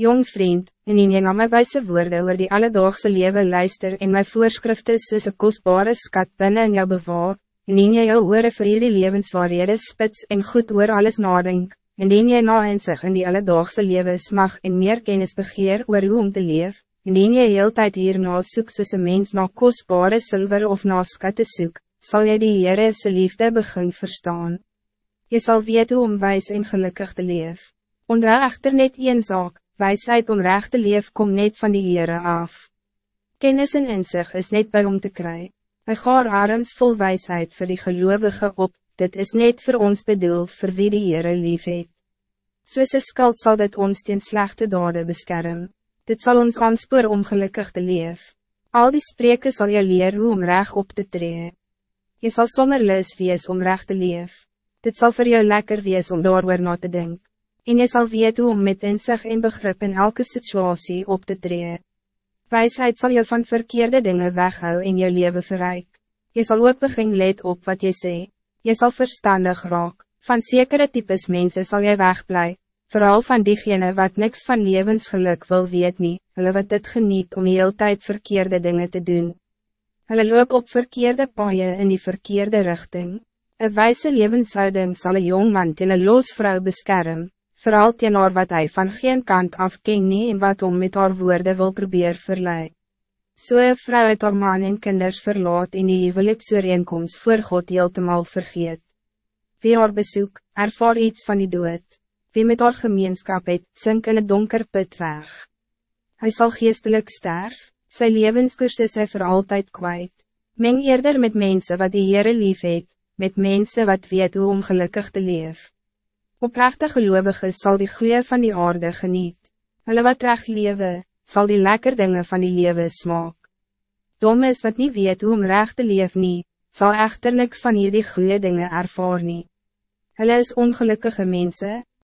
Jong vriend, en in jy na my wijze woorde oor die alledaagse leven luister en my voorskrifte soos een kostbare skat binnen in jou bewaar, en in jy jou oore vir hierdie levenswaarhede spits en goed oor alles nadenk, en in jy na in sig in die alledaagse leven smag en meer kennis begeer oor hoe om te leef, en in jy heel tyd hierna soek soos een mens na kostbare zilver of na skatte soek, zal jy die Heere se liefde begin verstaan. Je zal weten hoe om wijs en gelukkig te leef. Onder echter net een zaak, wijsheid om recht te leef kom net van die Heere af. Kennis en inzicht is net bij om te krijgen. Hij gaar arms vol wijsheid voor die gelovigen op, dit is net voor ons bedoel voor wie die Heere lief het. Soos een skuld sal dit ons teen slechte dade beskerm. Dit zal ons aanspoor om gelukkig te leef. Al die spreken zal je leren hoe om recht op te treden. Je zal zonder lus wees om recht te leef. Dit zal voor jou lekker wees om daar na te denken en je zal weten om met inzicht en begrip in elke situatie op te treden. Wijsheid zal je van verkeerde dingen weghouden in je leven verrijk. Je zal ook begin let op wat je zegt. Je zal verstandig raak. Van zekere types mensen zal je wegblij. Vooral van diegene wat niks van levensgeluk wil weet niet, hulle wat het geniet om heel tijd verkeerde dingen te doen. Hulle loop op verkeerde paaien in die verkeerde richting. Een wijze levenshouding zal een jongman in een loos vrouw beschermen vooral teenoor wat hij van geen kant af ken nie en wat om met haar woorden wil probeer verlei. So een vrou het haar man en kinders verlaat en die huweliksooreenkomst voor God heeltemal vergeet. Wie haar bezoek, ervaar iets van die dood. Wie met haar gemeenskap het, sink in het donker put weg. Hij zal geestelijk sterf, sy levenskoers is hy voor altijd kwijt. Meng eerder met mensen wat die Heere lief het, met mensen wat weet hoe om gelukkig te leven. Oprechte gelovigen zal die goeie van die aarde geniet. Hulle wat recht lewe, sal die lekker dingen van die lewe smaak. Dom is wat niet weet hoe om recht te leef nie, sal echter niks van hierdie goeie dingen ervaar nie. Hulle is ongelukkige mensen,